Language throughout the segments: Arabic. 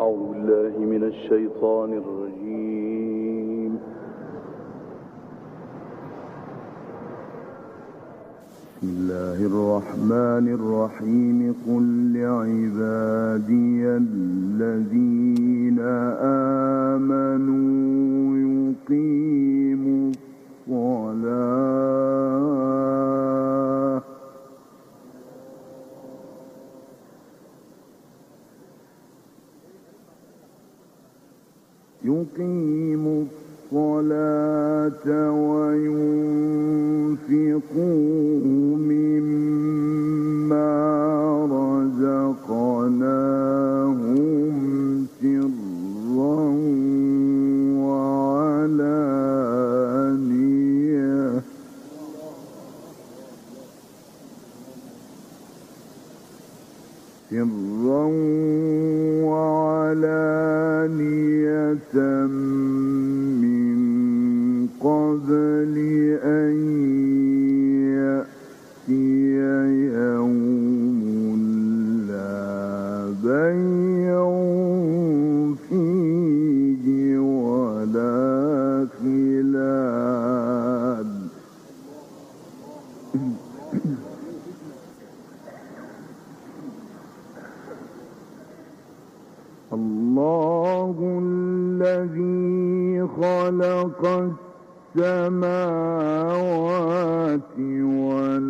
أعوذ بالله من الشيطان الرجيم. بسم الله الرحمن الرحيم. قل لعبادي الذين آمنوا يقيموا الصلاة الله الذي خلق السماوات والأرض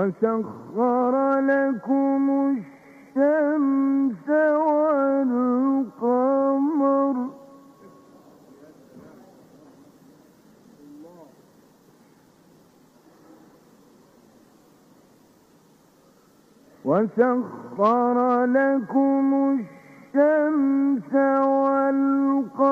وسخر لكم الشمس والقمر. وسخر لكم الشمس والقمر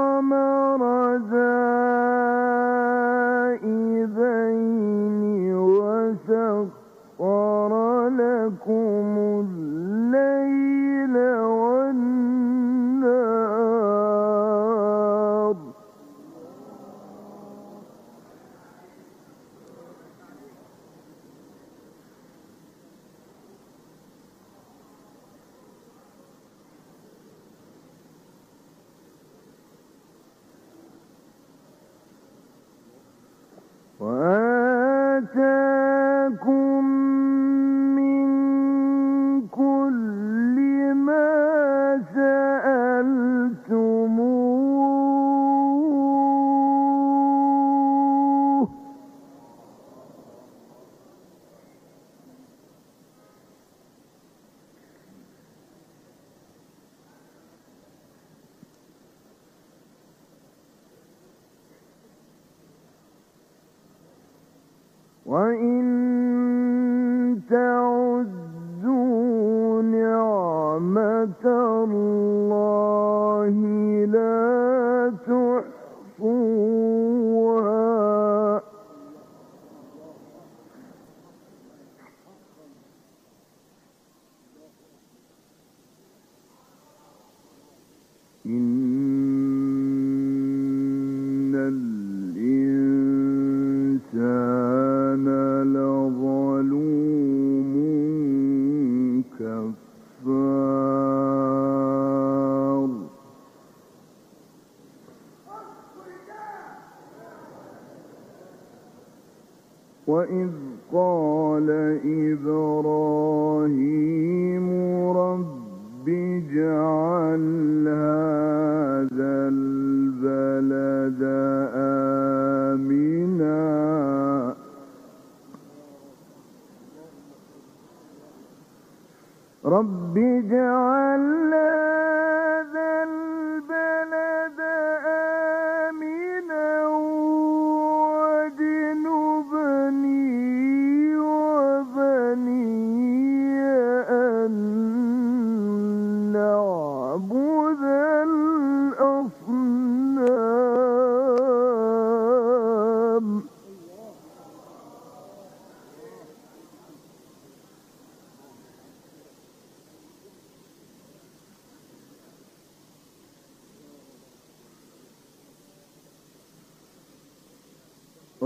وإن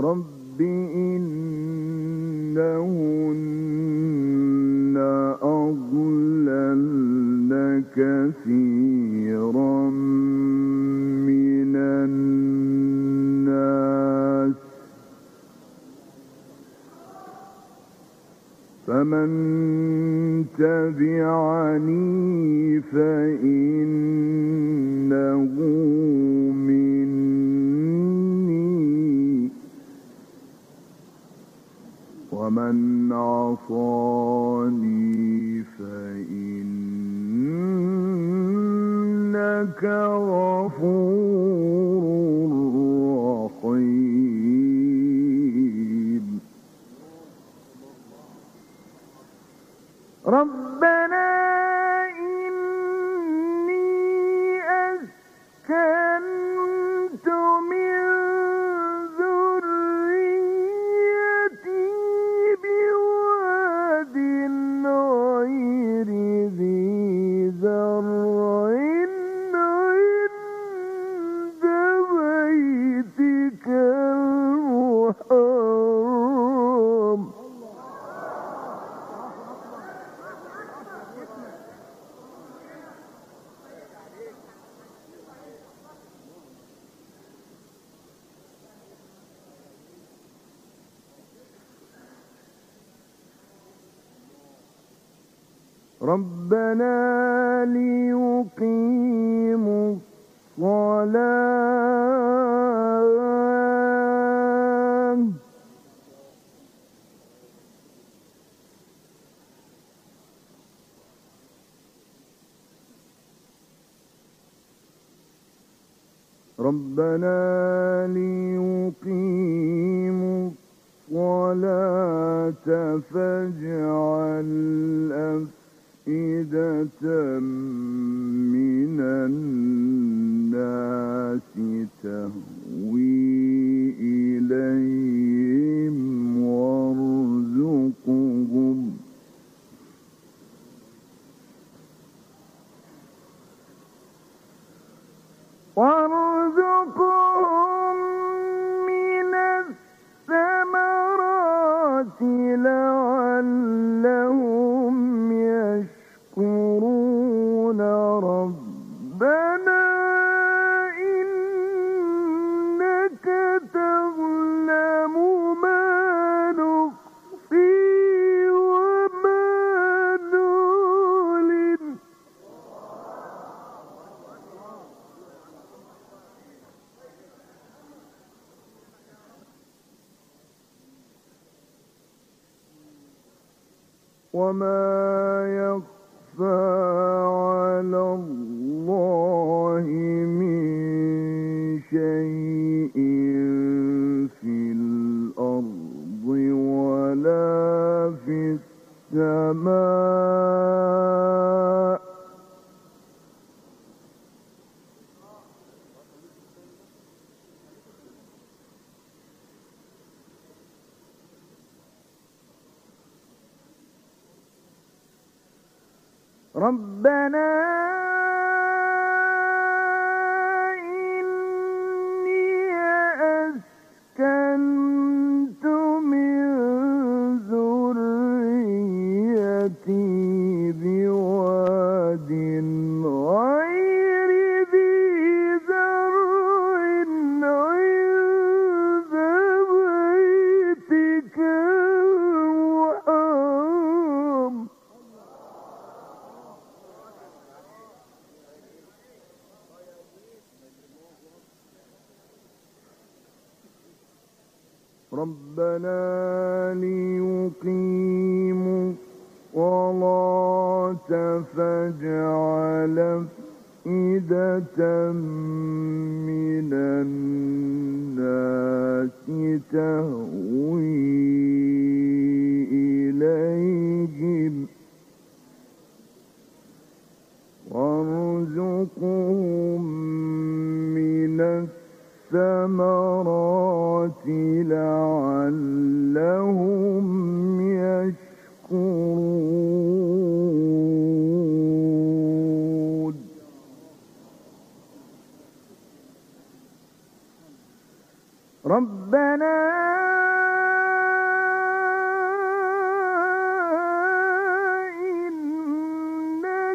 رب ربنا ربنا ليقيموا ربنا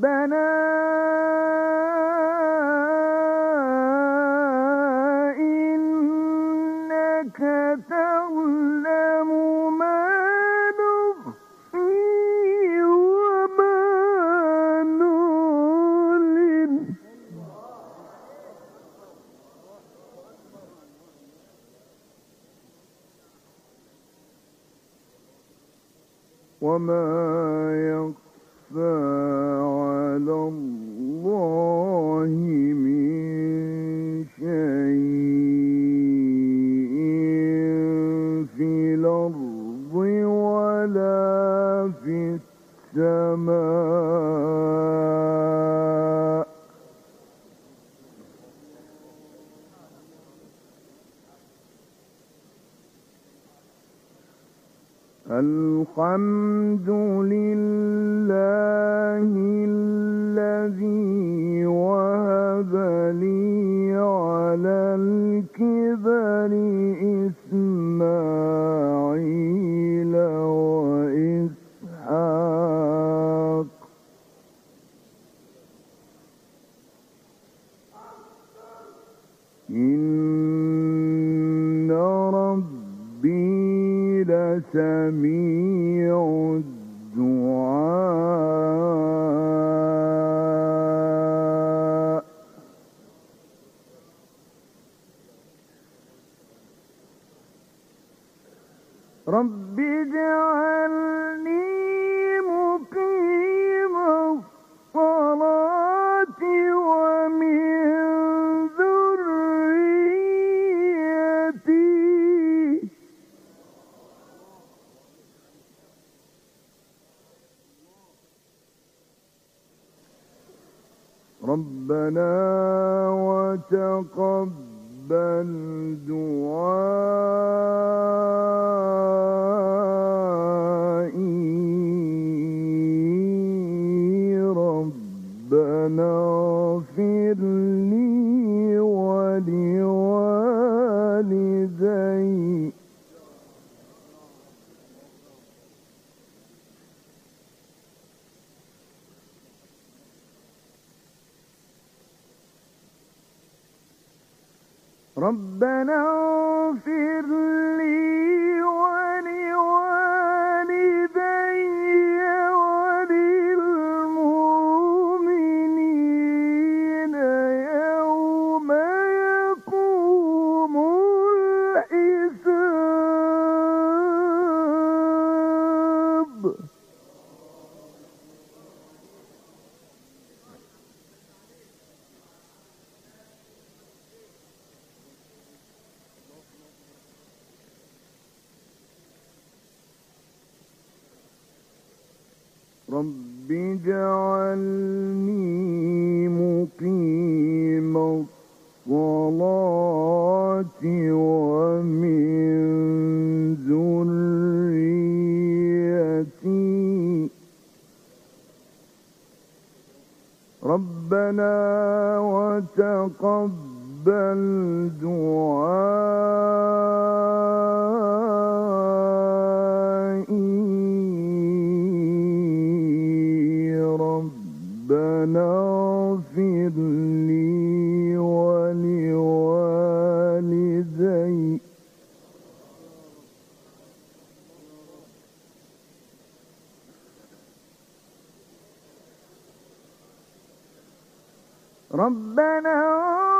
ربنا إنك تعلم ما نخفي وما نعلن. وما الحمد لله ربنا وتقبل دعائي. ربنا اغفر لي ولي ربنا اغفر لي ربنا وتقبل دعائي. ربنا اغفر لي ربنا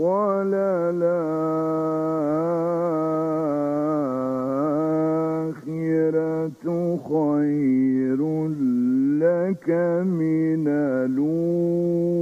وللآخرة خير لك من الأولى.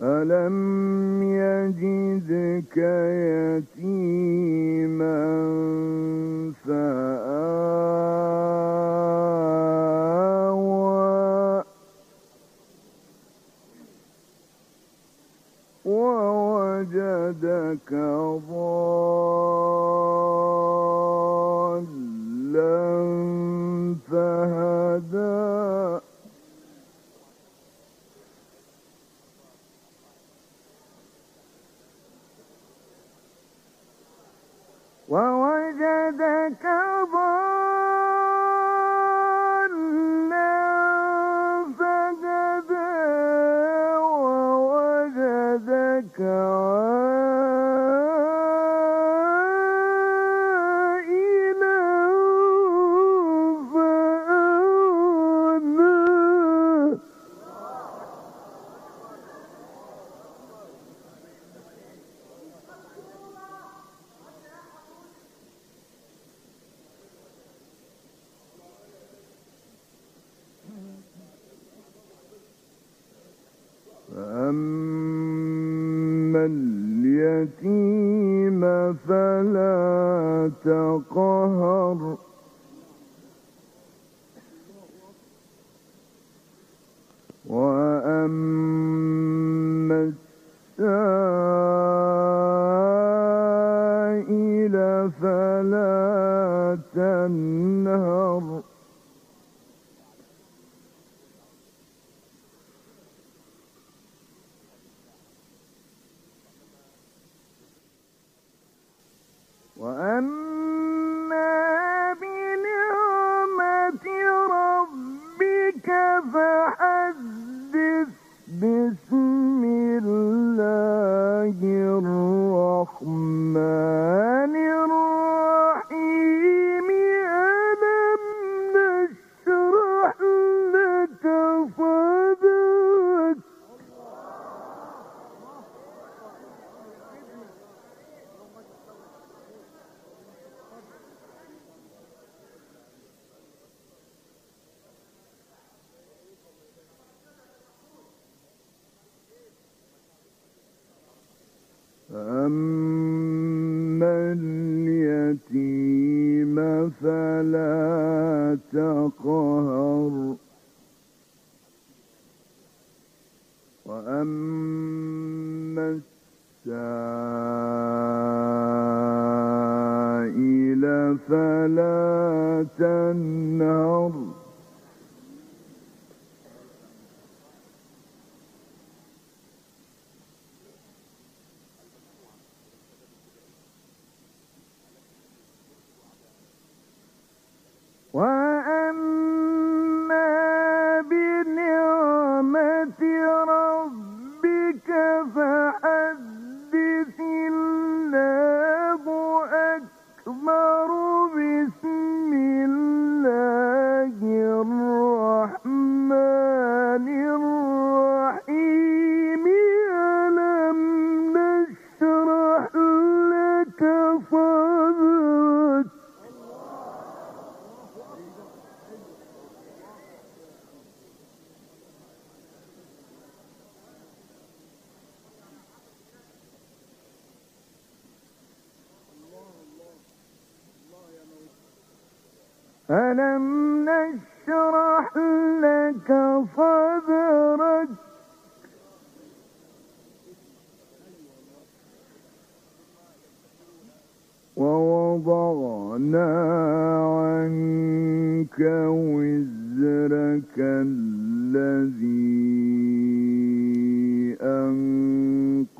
ألم يجدك يتيما فآوى ووجدك فلا تنهر.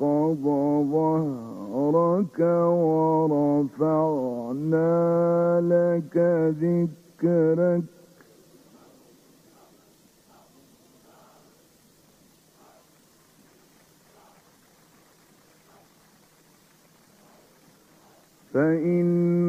أنقض ظهرك ورفعنا لك ذكرك. فإن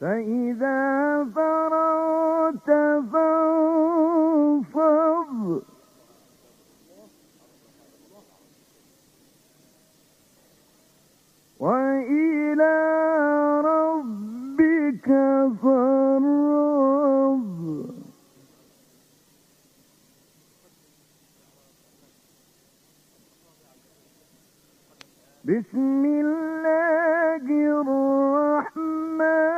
فإذا وإلى ربك بسم الله الرحمن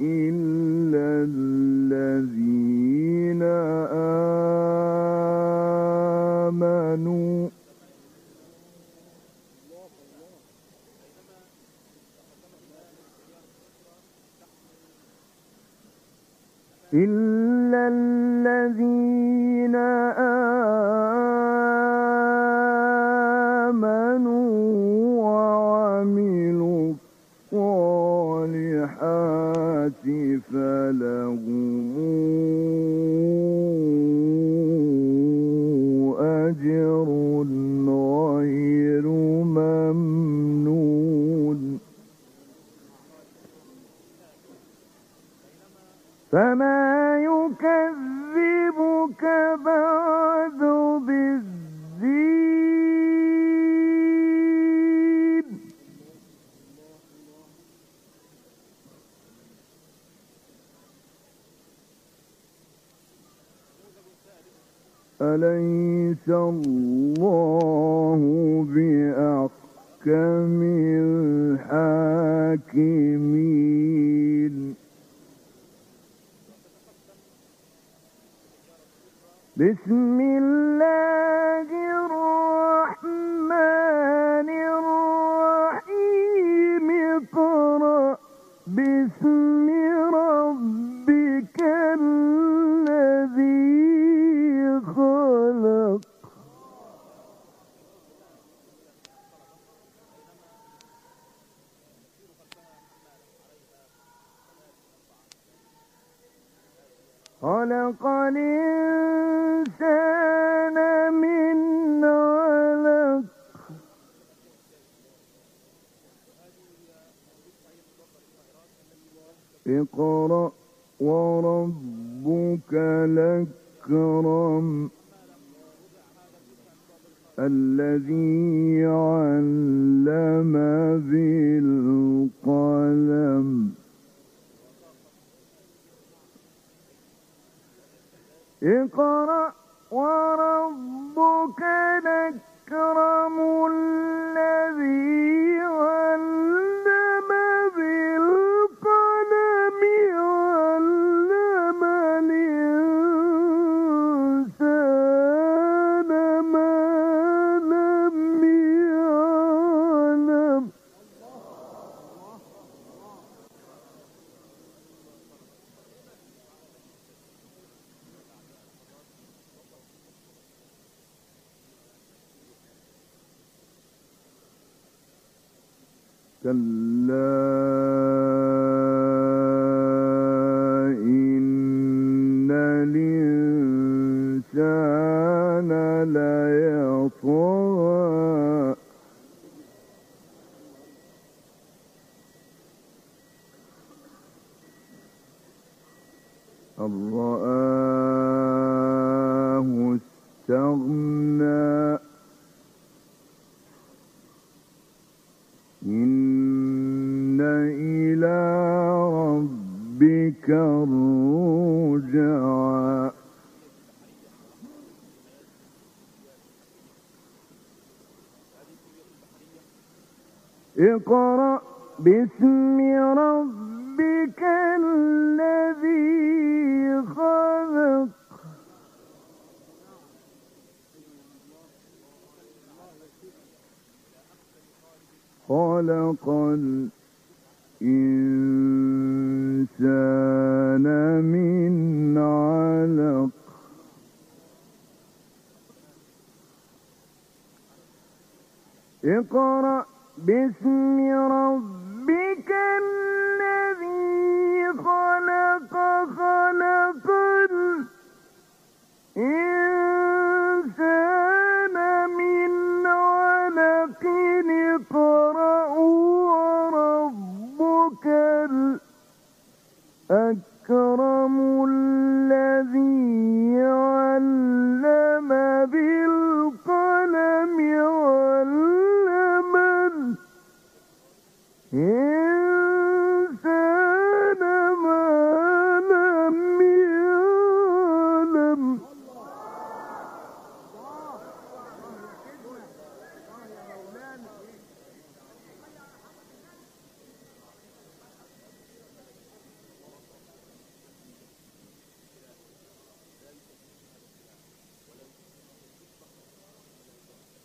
إلا الذين آمنوا. إلا الذين آمنوا فلهم ليس الله بأحكم الحاكمين. بسم الله خلق الإنسان من علق. اقرأ وربك لكرم الذي علم بالقلم. اقرأ وربك نكرم الذي علم كلا اقرأ باسم ربك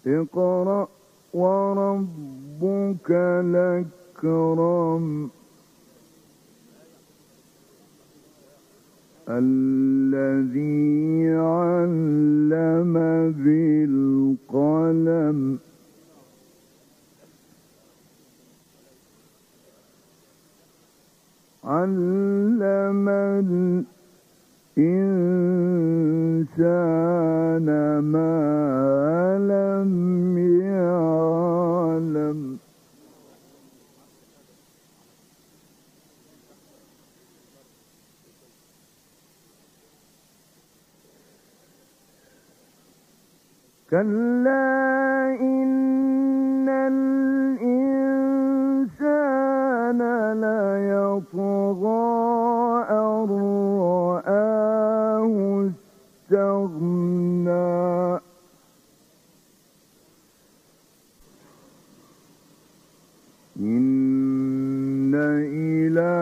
You. كلا إن الإنسان ليطغى استغنى. إن إلى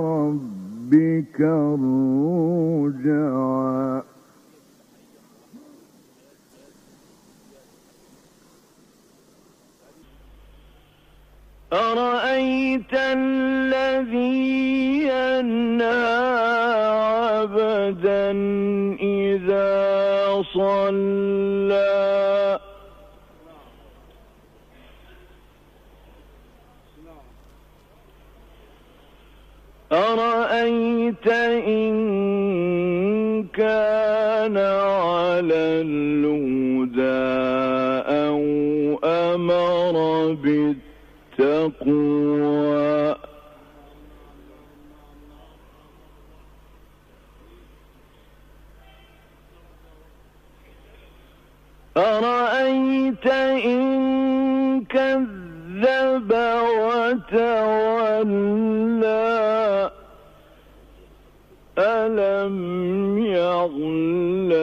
ربك الرجعى. أرأيت الذي ينهى عبدا إذا صلى؟ أرأيت إن كان على الهدى أو أمر بالتقوى أرأيت إن كذب وتولى ألم يعلم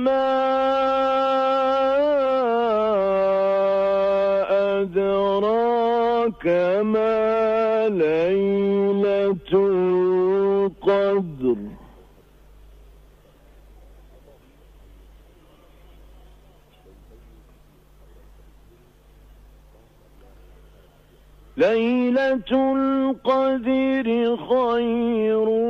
وما أدراك ما ليلة القدر. ليلة القدر خير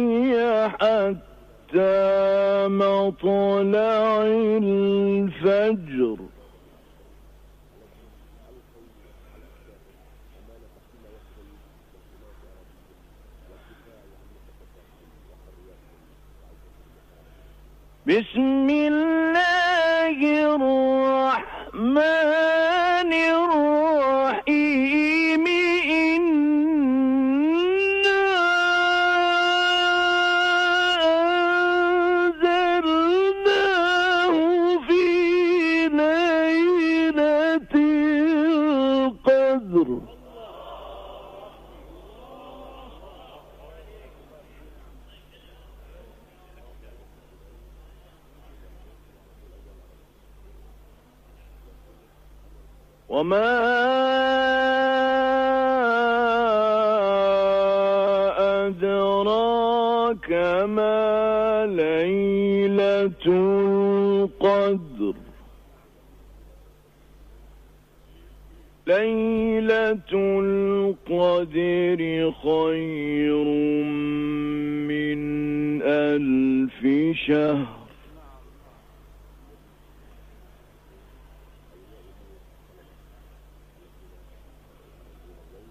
حتى مطلع الفجر. بسم الله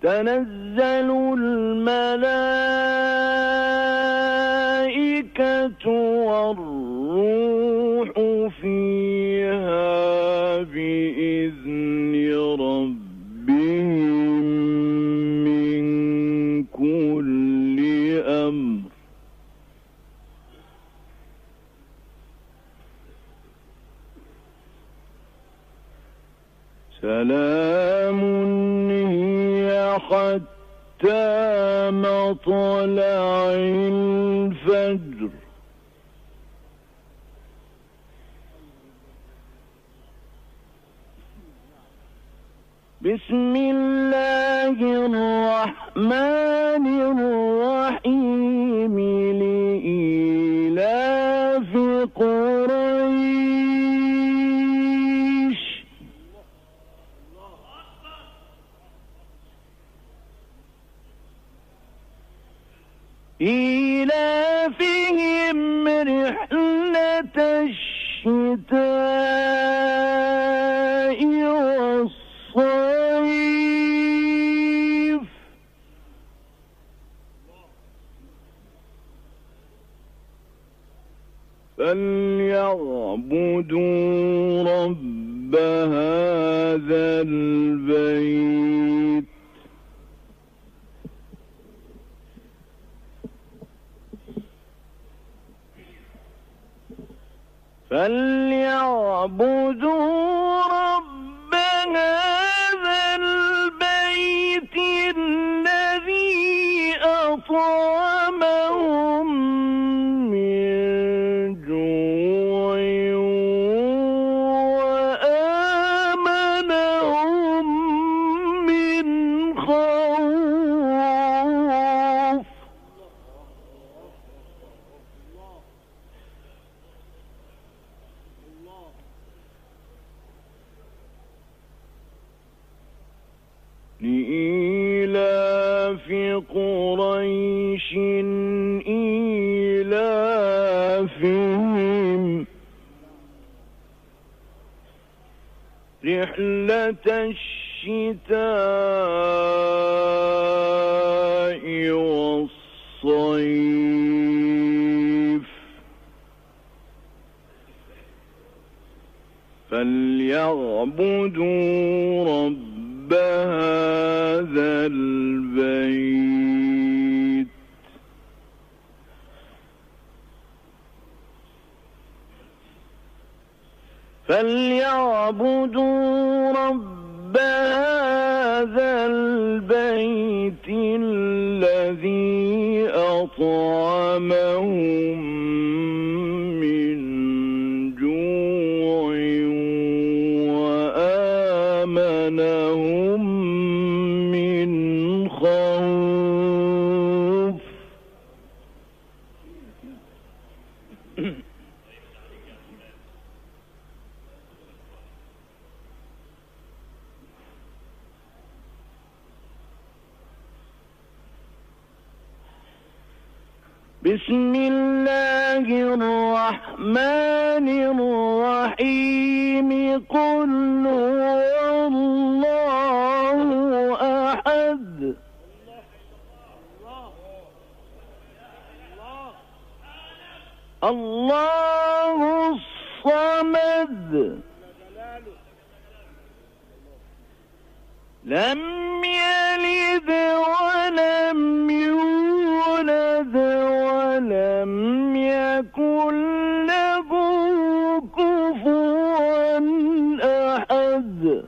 تنزل الملائكة مطلع فليعبدوا رب هذا البيت. فليعبدوا الشتاء والصيف. فليعبدوا رب هذا البيت. فليعبدوا رب هذا البيت الذي أطعمه العبد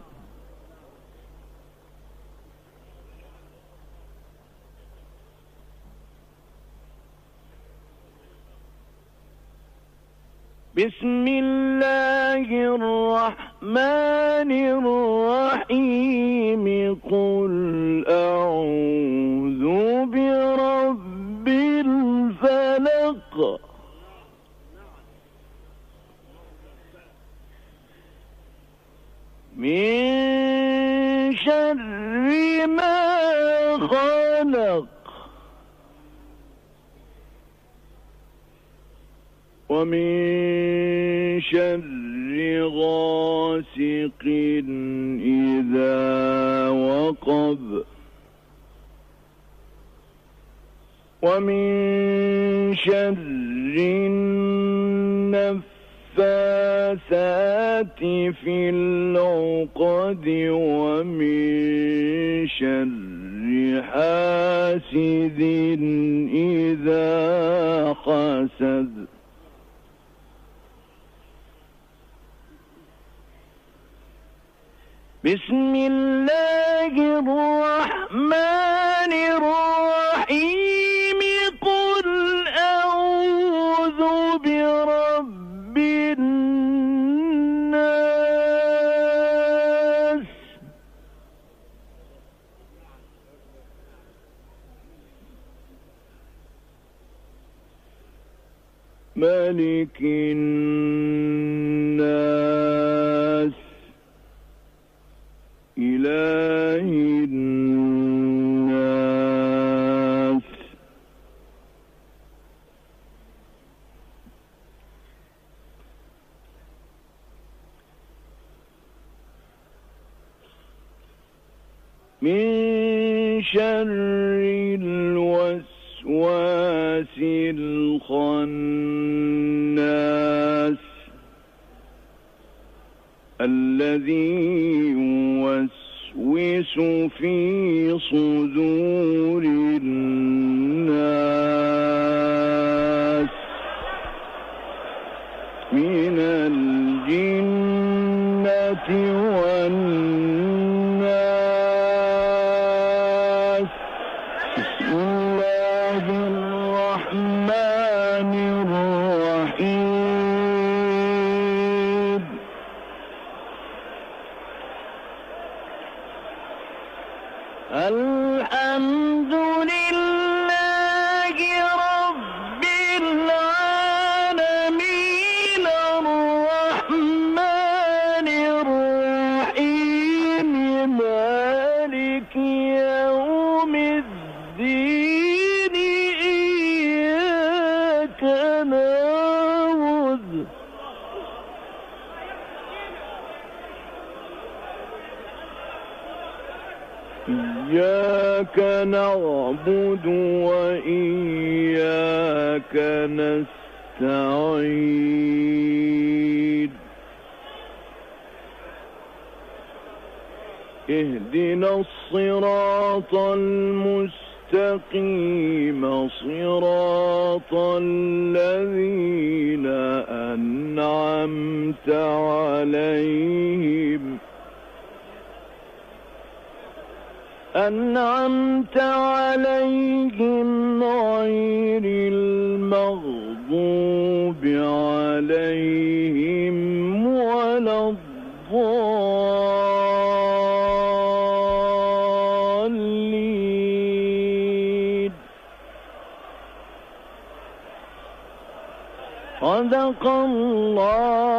بسم الله الرحمن الرحيم. قل أعوذ من شر ما خلق. ومن شر غاسق إذا وقب. ومن شر النفاثات في العقد ومن شر حاسد إذا حسد بسم الله الرحمن الرحيم قل أعوذ برب المستقيم صراط الذين أنعمت عليهم. أنعمت عليهم غير المغضوب صدق الله.